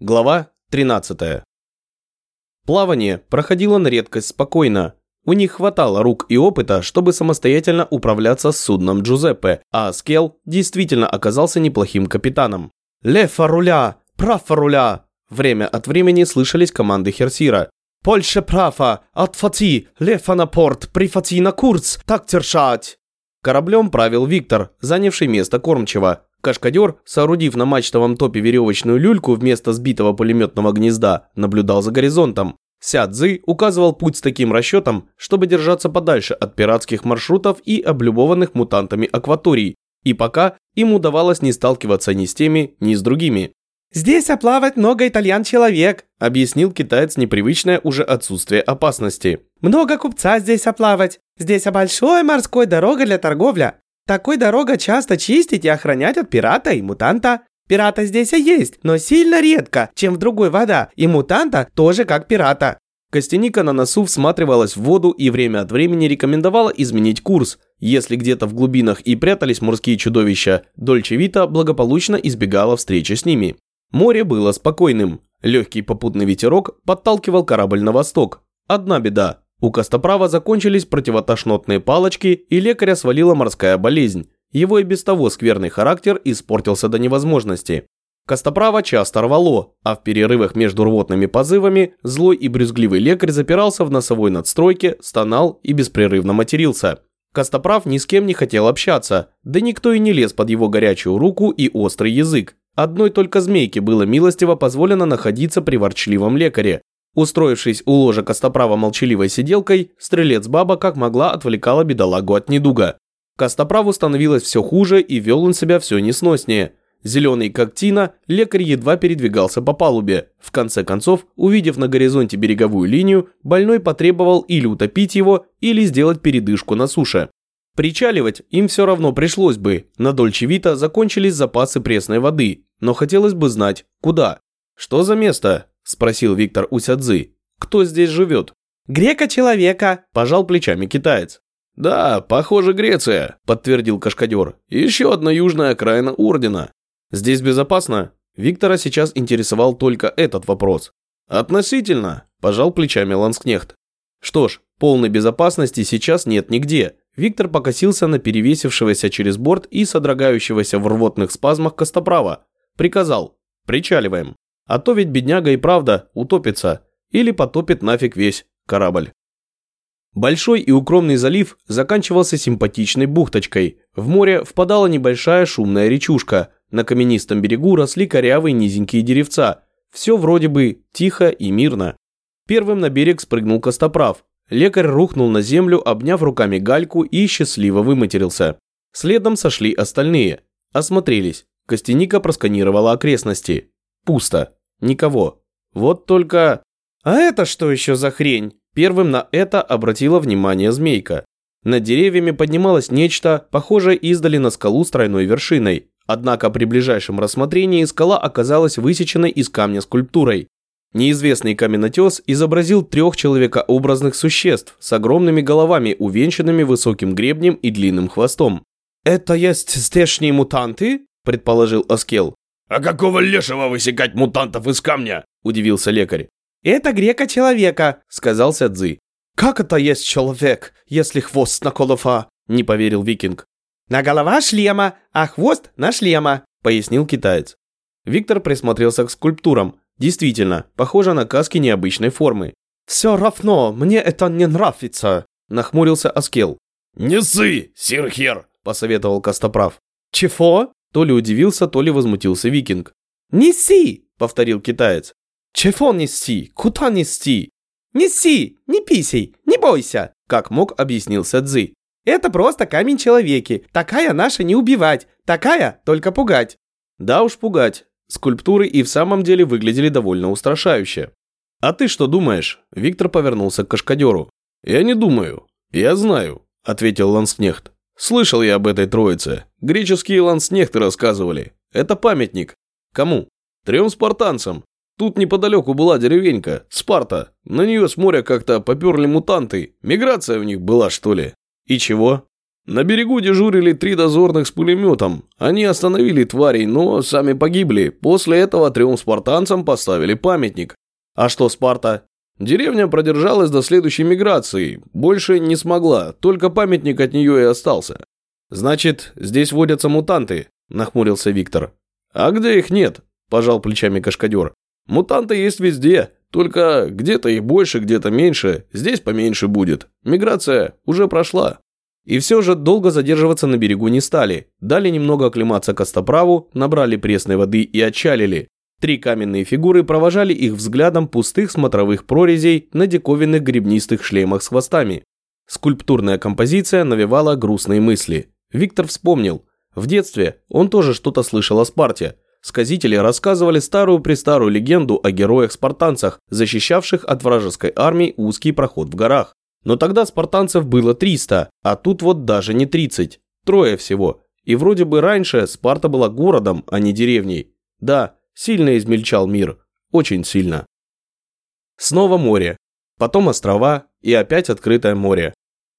Глава 13. Плавание проходило на редкость спокойно. У них хватало рук и опыта, чтобы самостоятельно управляться с судном Джузеппе, а Скел действительно оказался неплохим капитаном. «Лефа руля! Прафа руля!» Время от времени слышались команды Херсира. «Польше прафа! Отфати! Лефа на порт! Прифати на курс! Так держать!» Кораблем правил Виктор, занявший место кормчего, Кашкадер, соорудив на мачтовом топе веревочную люльку вместо сбитого пулеметного гнезда, наблюдал за горизонтом. Ся Цзы указывал путь с таким расчетом, чтобы держаться подальше от пиратских маршрутов и облюбованных мутантами акваторий, и пока им удавалось не сталкиваться ни с теми, ни с другими. «Здесь оплавать много итальян-человек», – объяснил китаец непривычное уже отсутствие опасности. «Много купца здесь оплавать. Здесь большая морской дорога для торговля. Такой дорога часто чистить и охранять от пирата и мутанта. Пирата здесь и есть, но сильно редко, чем в другой вода, и мутанта тоже как пирата. Костяника на носу всматривалась в воду и время от времени рекомендовала изменить курс. Если где-то в глубинах и прятались морские чудовища, Дольче Вита благополучно избегала встречи с ними. Море было спокойным. Легкий попутный ветерок подталкивал корабль на восток. Одна беда у Костоправа закончились противотошнотные палочки, и лекаря свалила морская болезнь. Его и без того скверный характер испортился до невозможности. Костоправа часто рвало, а в перерывах между рвотными позывами злой и брюзгливый лекарь запирался в носовой надстройке, стонал и беспрерывно матерился. Костоправ ни с кем не хотел общаться, да никто и не лез под его горячую руку и острый язык. Одной только змейке было милостиво позволено находиться при ворчливом лекаре, Устроившись у ложа Костоправа молчаливой сиделкой, стрелец-баба как могла отвлекала бедолагу от недуга. Костоправу становилось все хуже и вел он себя все несноснее. Зеленый как тина, лекарь едва передвигался по палубе. В конце концов, увидев на горизонте береговую линию, больной потребовал или утопить его, или сделать передышку на суше. Причаливать им все равно пришлось бы, на Дольче Вита закончились запасы пресной воды, но хотелось бы знать, куда. Что за место? Спросил Виктор Усядзы. Кто здесь живет? Грека-человека, пожал плечами китаец. Да, похоже Греция, подтвердил Кашкадер. Еще одна южная окраина Ордена. Здесь безопасно? Виктора сейчас интересовал только этот вопрос. Относительно, пожал плечами Ланскнехт. Что ж, полной безопасности сейчас нет нигде. Виктор покосился на перевесившегося через борт и содрогающегося в рвотных спазмах Костоправа. Приказал. Причаливаем. А то ведь бедняга и правда утопится или потопит нафиг весь корабль. Большой и укромный залив заканчивался симпатичной бухточкой. В море впадала небольшая шумная речушка. На каменистом берегу росли корявые низенькие деревца. Все вроде бы тихо и мирно. Первым на берег спрыгнул Костоправ. Лекарь рухнул на землю, обняв руками гальку и счастливо выматерился. Следом сошли остальные. Осмотрелись. Костяника просканировала окрестности. Пусто. Никого. Вот только... А это что еще за хрень? Первым на это обратила внимание змейка. Над деревьями поднималось нечто, похожее издали на скалу с тройной вершиной. Однако при ближайшем рассмотрении скала оказалась высеченной из камня скульптурой. Неизвестный каменотес изобразил трех человекообразных существ с огромными головами, увенчанными высоким гребнем и длинным хвостом. «Это есть здешние мутанты?» – предположил Аскел. «А какого лешего высекать мутантов из камня?» – удивился лекарь. «Это грека-человека», – сказал Сядзы. «Как это есть человек, если хвост на голова?» – не поверил викинг. «На голова шлема, а хвост на шлема», – пояснил китаец. Виктор присмотрелся к скульптурам. Действительно, похоже на каски необычной формы. «Все равно, мне это не нравится», – нахмурился Аскел. «Не ссы, сирхер», – посоветовал Костоправ. «Чего?» То ли удивился, то ли возмутился викинг. «Неси!» – повторил китаец. «Чего нести? Куда нести?» «Неси! Не писей! Не бойся!» – как мог объяснил Садзы. «Это просто камень человеки. Такая наша не убивать. Такая только пугать». Да уж пугать. Скульптуры и в самом деле выглядели довольно устрашающе. «А ты что думаешь?» Виктор повернулся к Кашкадеру. «Я не думаю. Я знаю», – ответил Ланскнехт. Слышал я об этой троице. Греческие ланснехты рассказывали. Это памятник. Кому? Трем спартанцам. Тут неподалеку была деревенька, Спарта. На нее с моря как-то поперли мутанты. Миграция у них была, что ли. И чего? На берегу дежурили три дозорных с пулеметом. Они остановили тварей, но сами погибли. После этого трем спартанцам поставили памятник. А что Спарта? Деревня продержалась до следующей миграции. Больше не смогла, только памятник от нее и остался. Значит, здесь водятся мутанты, нахмурился Виктор. А где их нет? Пожал плечами Кашкадер. Мутанты есть везде, только где-то их больше, где-то меньше, здесь поменьше будет. Миграция уже прошла. И все же долго задерживаться на берегу не стали. Дали немного оклематься костоправу, набрали пресной воды и отчалили. Три каменные фигуры провожали их взглядом пустых смотровых прорезей на диковинных гребнистых шлемах с хвостами. Скульптурная композиция навевала грустные мысли. Виктор вспомнил. В детстве он тоже что-то слышал о Спарте. Сказители рассказывали старую-престарую легенду о героях-спартанцах, защищавших от вражеской армии узкий проход в горах. Но тогда спартанцев было 300, а тут вот даже не 30. Трое всего. И вроде бы раньше Спарта была городом, а не деревней. Да, Сильно измельчал мир. Очень сильно. Снова море. Потом острова и опять открытое море.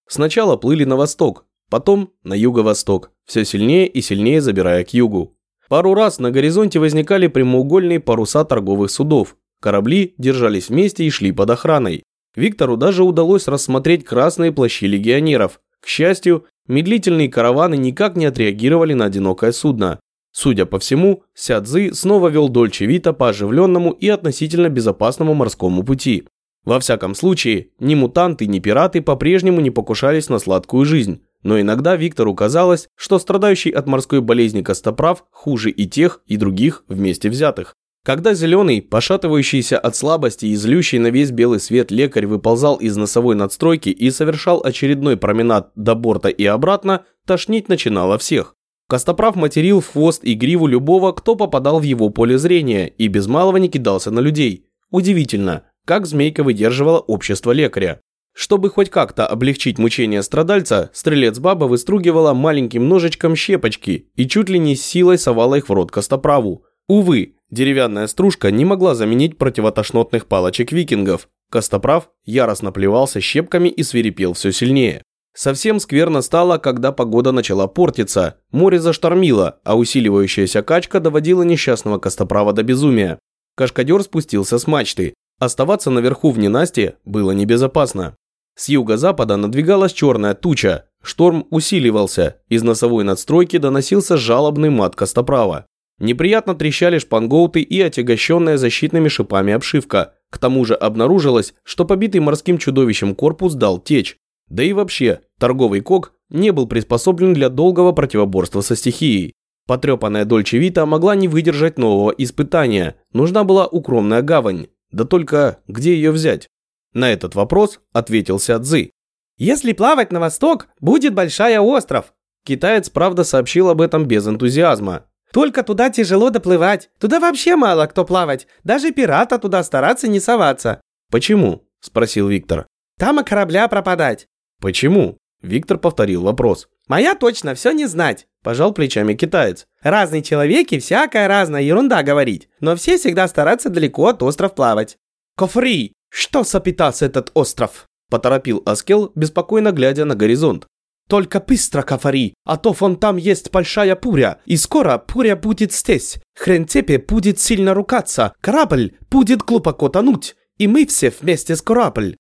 Сначала плыли на восток, потом на юго-восток, все сильнее и сильнее забирая к югу. Пару раз на горизонте возникали прямоугольные паруса торговых судов. Корабли держались вместе и шли под охраной. Виктору даже удалось рассмотреть красные плащи легионеров. К счастью, медлительные караваны никак не отреагировали на одинокое судно. Судя по всему, Сядзы снова вел Дольче Вита по оживленному и относительно безопасному морскому пути. Во всяком случае, ни мутанты, ни пираты по-прежнему не покушались на сладкую жизнь, но иногда Виктору казалось, что страдающий от морской болезни Костоправ хуже и тех, и других вместе взятых. Когда зеленый, пошатывающийся от слабости и злющий на весь белый свет лекарь выползал из носовой надстройки и совершал очередной променад до борта и обратно, тошнить начинало всех. Костоправ материл в хвост и гриву любого, кто попадал в его поле зрения, и без малого не кидался на людей. Удивительно, как змейка выдерживала общество лекаря. Чтобы хоть как-то облегчить мучения страдальца, стрелец-баба выстругивала маленьким ножичком щепочки и чуть ли не с силой совала их в рот костоправу. Увы, деревянная стружка не могла заменить противотошнотных палочек викингов. Костоправ яростно плевался щепками и свирепел все сильнее. Совсем скверно стало, когда погода начала портиться. Море заштормило, а усиливающаяся качка доводила несчастного костоправа до безумия. Кашкадер спустился с мачты. Оставаться наверху в ненасти было небезопасно. С юго-запада надвигалась черная туча. Шторм усиливался. Из носовой надстройки доносился жалобный мат костоправа. Неприятно трещали шпангоуты и отягощенная защитными шипами обшивка. К тому же обнаружилось, что побитый морским чудовищем корпус дал течь. Да и вообще, торговый кок не был приспособлен для долгого противоборства со стихией. Потрепанная Дольче Вита могла не выдержать нового испытания, нужна была укромная гавань. Да только где ее взять? На этот вопрос ответил Сядзы. «Если плавать на восток, будет большая остров». Китаец, правда, сообщил об этом без энтузиазма. «Только туда тяжело доплывать. Туда вообще мало кто плавать. Даже пирата туда стараться не соваться». «Почему?» – спросил Виктор. «Там и корабля пропадать. «Почему?» Виктор повторил вопрос. «Моя точно все не знать», – пожал плечами китаец. «Разные человеки всякая разная ерунда говорить, но все всегда стараются далеко от остров плавать». «Кофри! Что сопитался этот остров?» – поторопил Аскел, беспокойно глядя на горизонт. «Только быстро, Кафари, а то вон там есть большая пуря, и скоро пуря будет здесь. Хренцепе будет сильно рукаться, корабль будет глубоко тонуть, и мы все вместе с корабль.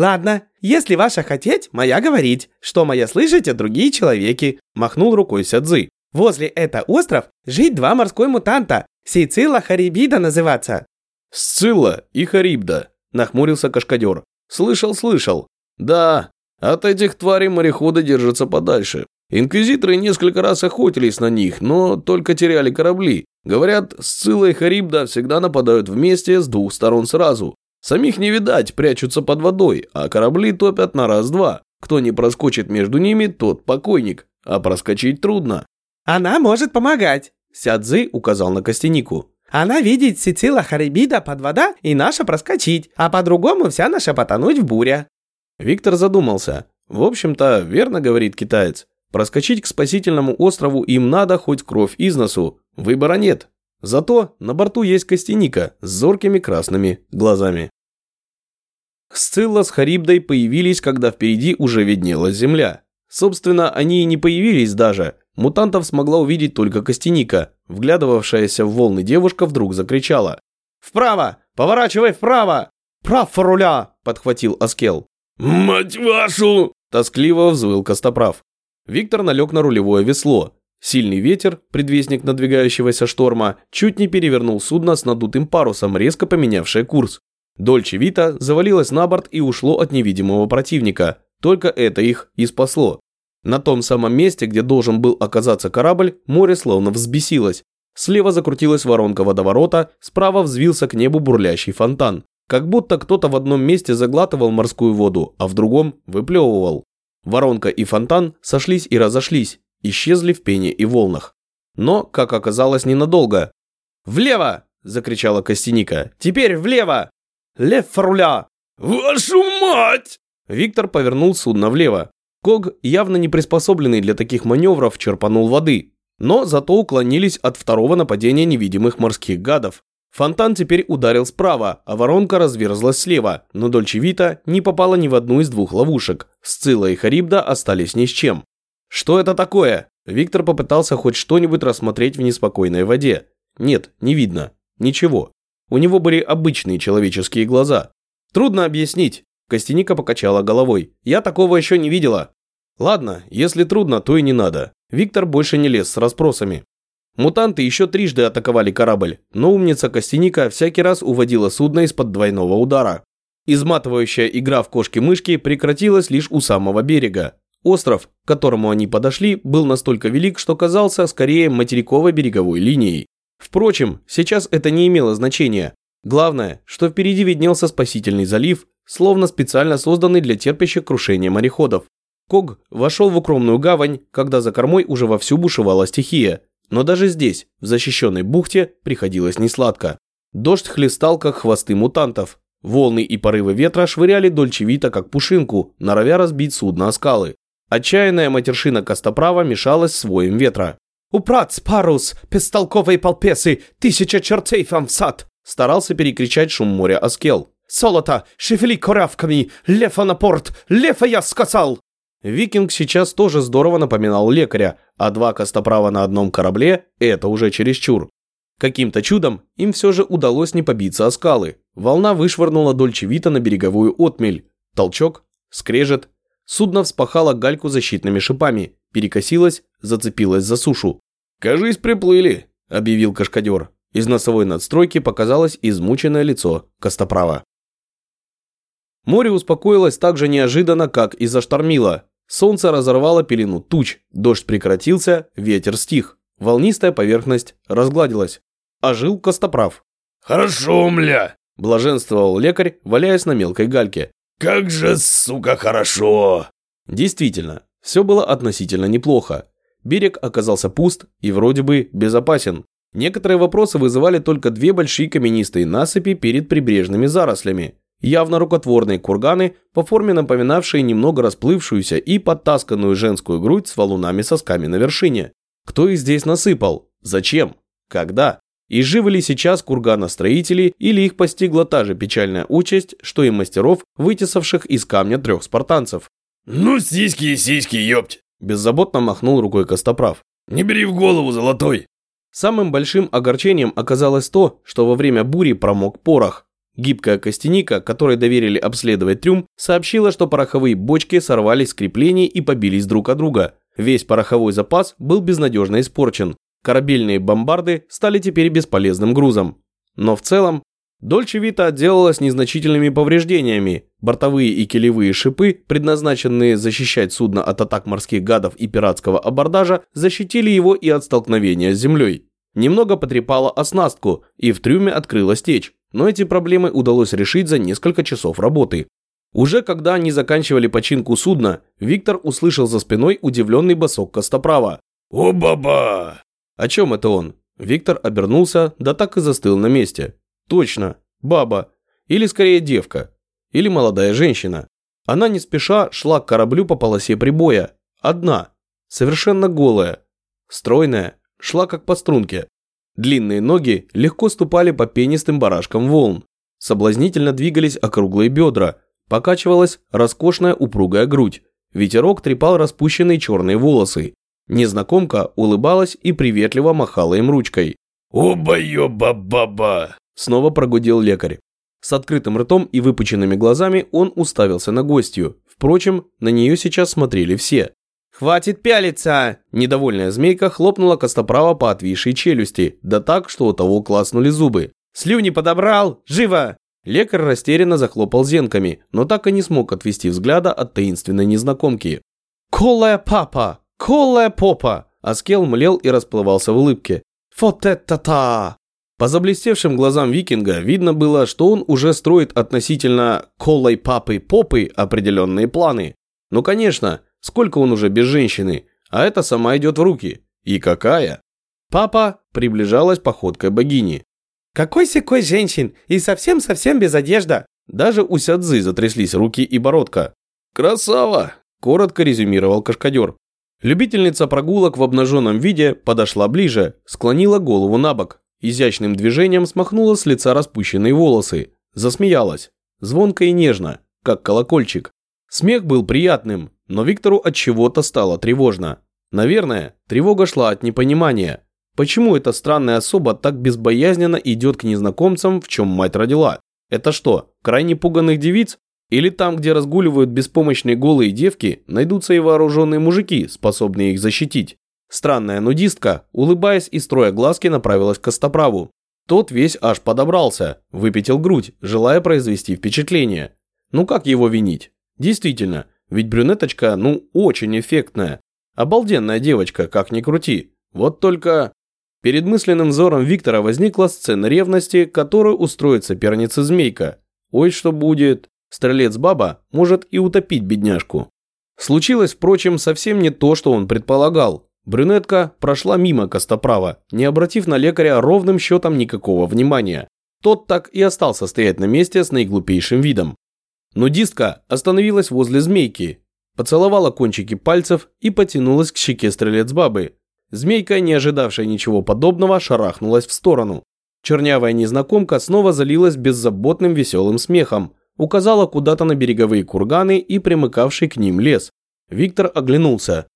«Ладно, если ваша хотеть, моя говорить, что моя слышите другие человеки», махнул рукой Сядзы. «Возле это остров жить два морской мутанта, Сейцилла Харибида называться». «Сцилла и Харибда», нахмурился Кашкадер. «Слышал, слышал. Да, от этих тварей мореходы держатся подальше. Инквизиторы несколько раз охотились на них, но только теряли корабли. Говорят, Сцилла и Харибда всегда нападают вместе с двух сторон сразу. Самих не видать, прячутся под водой, а корабли топят на раз-два. Кто не проскочит между ними, тот покойник, а проскочить трудно. «Она может помогать», – Сядзы указал на костянику. «Она видит Сицила Харибида под вода и наша проскочить, а по-другому вся наша потонуть в буре». Виктор задумался. В общем-то, верно говорит китаец. Проскочить к спасительному острову им надо хоть кровь из носу. Выбора нет. Зато на борту есть костяника с зоркими красными глазами. Сцилла с Харибдой появились, когда впереди уже виднелась земля. Собственно, они и не появились даже. Мутантов смогла увидеть только Костяника. Вглядывавшаяся в волны девушка вдруг закричала. «Вправо! Поворачивай вправо!» «Прав руля!» – подхватил Аскел. «Мать вашу!» – тоскливо взвыл Костоправ. Виктор налег на рулевое весло. Сильный ветер, предвестник надвигающегося шторма, чуть не перевернул судно с надутым парусом, резко поменявшее курс. Дольче Вита завалилась на борт и ушло от невидимого противника. Только это их и спасло. На том самом месте, где должен был оказаться корабль, море словно взбесилось. Слева закрутилась воронка водоворота, справа взвился к небу бурлящий фонтан. Как будто кто-то в одном месте заглатывал морскую воду, а в другом выплевывал. Воронка и фонтан сошлись и разошлись, исчезли в пене и волнах. Но, как оказалось, ненадолго. «Влево!» – закричала Костяника. «Теперь влево!» «Лев руля!» «Вашу мать!» Виктор повернул судно влево. Ког, явно не приспособленный для таких маневров, черпанул воды. Но зато уклонились от второго нападения невидимых морских гадов. Фонтан теперь ударил справа, а воронка разверзлась слева, но Дольче Вита не попала ни в одну из двух ловушек. Сцилла и Харибда остались ни с чем. Что это такое? Виктор попытался хоть что-нибудь рассмотреть в неспокойной воде. Нет, не видно. Ничего. У него были обычные человеческие глаза. Трудно объяснить. Костяника покачала головой. Я такого еще не видела. Ладно, если трудно, то и не надо. Виктор больше не лез с расспросами. Мутанты еще трижды атаковали корабль, но умница Костяника всякий раз уводила судно из-под двойного удара. Изматывающая игра в кошки-мышки прекратилась лишь у самого берега. Остров, к которому они подошли, был настолько велик, что казался скорее материковой береговой линией. Впрочем, сейчас это не имело значения. Главное, что впереди виднелся спасительный залив, словно специально созданный для терпящих крушения мореходов. Ког вошел в укромную гавань, когда за кормой уже вовсю бушевала стихия, но даже здесь, в защищенной бухте, приходилось несладко. Дождь хлестал, как хвосты мутантов. Волны и порывы ветра швыряли Дольчевита, как пушинку, норовя разбить судно о скалы. Отчаянная матершина Костоправа мешалась с воем ветра. «Упрат, парус, бестолковые полпесы, тысяча чертей вам в сад!» Старался перекричать шум моря Аскел. «Золото, шевели корявками, лефа на порт, лефа я сказал!» Викинг сейчас тоже здорово напоминал лекаря, а два костоправа на одном корабле – это уже чересчур. Каким-то чудом им все же удалось не побиться о скалы. Волна вышвырнула Дольче Вита на береговую отмель. Толчок, скрежет. Судно вспахало гальку защитными шипами, перекосилось, зацепилось за сушу. «Кажись, приплыли», – объявил кашкадер. Из носовой надстройки показалось измученное лицо Костоправа. Море успокоилось так же неожиданно, как и заштормило. Солнце разорвало пелену туч, дождь прекратился, ветер стих. Волнистая поверхность разгладилась. Ожил Костоправ. «Хорошо, мля!» – блаженствовал лекарь, валяясь на мелкой гальке. «Как же, сука, хорошо!» Действительно, все было относительно неплохо. Берег оказался пуст и вроде бы безопасен. Некоторые вопросы вызывали только две большие каменистые насыпи перед прибрежными зарослями явно рукотворные курганы, по форме напоминавшие немного расплывшуюся и подтасканную женскую грудь с валунами-сосками на вершине. Кто их здесь насыпал? Зачем? Когда? И живы ли сейчас кургана-строители или их постигла та же печальная участь, что и мастеров, вытесавших из камня трех спартанцев? «Ну, сиськи и сиськи, ёпть!» Беззаботно махнул рукой Костоправ. «Не бери в голову, золотой!» Самым большим огорчением оказалось то, что во время бури промок порох, Гибкая костяника, которой доверили обследовать трюм, сообщила, что пороховые бочки сорвались с креплений и побились друг от друга. Весь пороховой запас был безнадежно испорчен. Корабельные бомбарды стали теперь бесполезным грузом. Но в целом, Дольче Вита отделалась незначительными повреждениями. Бортовые и килевые шипы, предназначенные защищать судно от атак морских гадов и пиратского абордажа, защитили его и от столкновения с землей. Немного потрепало оснастку, и в трюме открылась течь но эти проблемы удалось решить за несколько часов работы. Уже когда они заканчивали починку судна, Виктор услышал за спиной удивленный босок Костоправа. «О, баба!» О чем это он? Виктор обернулся, да так и застыл на месте. Точно, баба. Или скорее девка. Или молодая женщина. Она не спеша шла к кораблю по полосе прибоя. Одна. Совершенно голая. Стройная. Шла как по струнке. Длинные ноги легко ступали по пенистым барашкам волн. Соблазнительно двигались округлые бедра, покачивалась роскошная упругая грудь. Ветерок трепал распущенные черные волосы. Незнакомка улыбалась и приветливо махала им ручкой. «Оба-ёба-баба!» Снова прогудел лекарь. С открытым ртом и выпученными глазами он уставился на гостью. Впрочем, на нее сейчас смотрели все. «Хватит пялиться!» Недовольная змейка хлопнула Костоправа по отвисшей челюсти, да так, что у того класнули зубы. «Слюни подобрал! Живо!» Лекарь растерянно захлопал зенками, но так и не смог отвести взгляда от таинственной незнакомки. «Колая папа! Колая попа!» Аскел млел и расплывался в улыбке. «Вот это-та!» По заблестевшим глазам викинга видно было, что он уже строит относительно колой папы попы определенные планы. Ну конечно, сколько он уже без женщины, а это сама идет в руки. И какая? Папа приближалась походкой богини. «Какой секой женщин? И совсем-совсем без одежды!» Даже у Сядзы затряслись руки и бородка. «Красава!» – коротко резюмировал Кашкадер. Любительница прогулок в обнаженном виде подошла ближе, склонила голову на бок, изящным движением смахнула с лица распущенные волосы, засмеялась, звонко и нежно, как колокольчик. Смех был приятным, но Виктору от чего-то стало тревожно. Наверное, тревога шла от непонимания. Почему эта странная особа так безбоязненно идет к незнакомцам, в чем мать родила? Это что, крайне пуганных девиц? Или там, где разгуливают беспомощные голые девки, найдутся и вооруженные мужики, способные их защитить? Странная нудистка, улыбаясь и строя глазки, направилась к Костоправу. Тот весь аж подобрался, выпятил грудь, желая произвести впечатление. Ну как его винить? Действительно, ведь брюнеточка, ну, очень эффектная. Обалденная девочка, как ни крути. Вот только... Перед мысленным взором Виктора возникла сцена ревности, которую устроит соперница Змейка. Ой, что будет. Стрелец-баба может и утопить бедняжку. Случилось, впрочем, совсем не то, что он предполагал. Брюнетка прошла мимо Костоправа, не обратив на лекаря ровным счетом никакого внимания. Тот так и остался стоять на месте с наиглупейшим видом. Нудистка остановилась возле змейки, поцеловала кончики пальцев и потянулась к щеке стрелец-бабы. Змейка, не ожидавшая ничего подобного, шарахнулась в сторону. Чернявая незнакомка снова залилась беззаботным веселым смехом, указала куда-то на береговые курганы и примыкавший к ним лес. Виктор оглянулся.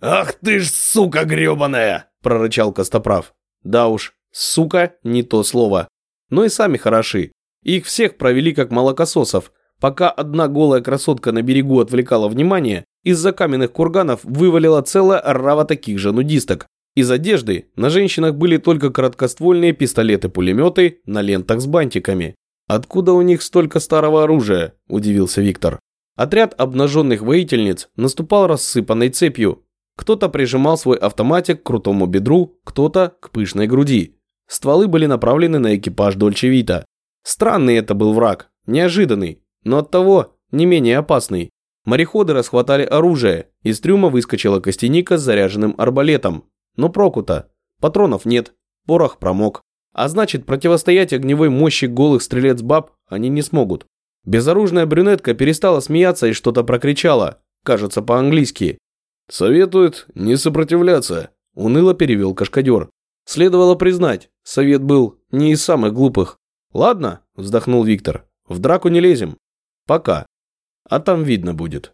«Ах ты ж сука гребаная!» – прорычал Костоправ. Да уж, сука – не то слово. Но и сами хороши. Их всех провели как молокососов. Пока одна голая красотка на берегу отвлекала внимание, из-за каменных курганов вывалила целая орава таких же нудисток. Из одежды на женщинах были только короткоствольные пистолеты-пулеметы на лентах с бантиками. «Откуда у них столько старого оружия?» – удивился Виктор. Отряд обнаженных воительниц наступал рассыпанной цепью. Кто-то прижимал свой автоматик к крутому бедру, кто-то к пышной груди. Стволы были направлены на экипаж Дольче Вита. Странный это был враг, неожиданный, но оттого не менее опасный. Мореходы расхватали оружие, из трюма выскочила костяника с заряженным арбалетом. Но прокута. Патронов нет, порох промок. А значит, противостоять огневой мощи голых стрелец-баб они не смогут. Безоружная брюнетка перестала смеяться и что-то прокричала, кажется, по-английски. «Советуют не сопротивляться», – уныло перевел Кашкадер. Следовало признать, совет был не из самых глупых. «Ладно», – вздохнул Виктор, – «в драку не лезем. Пока. А там видно будет».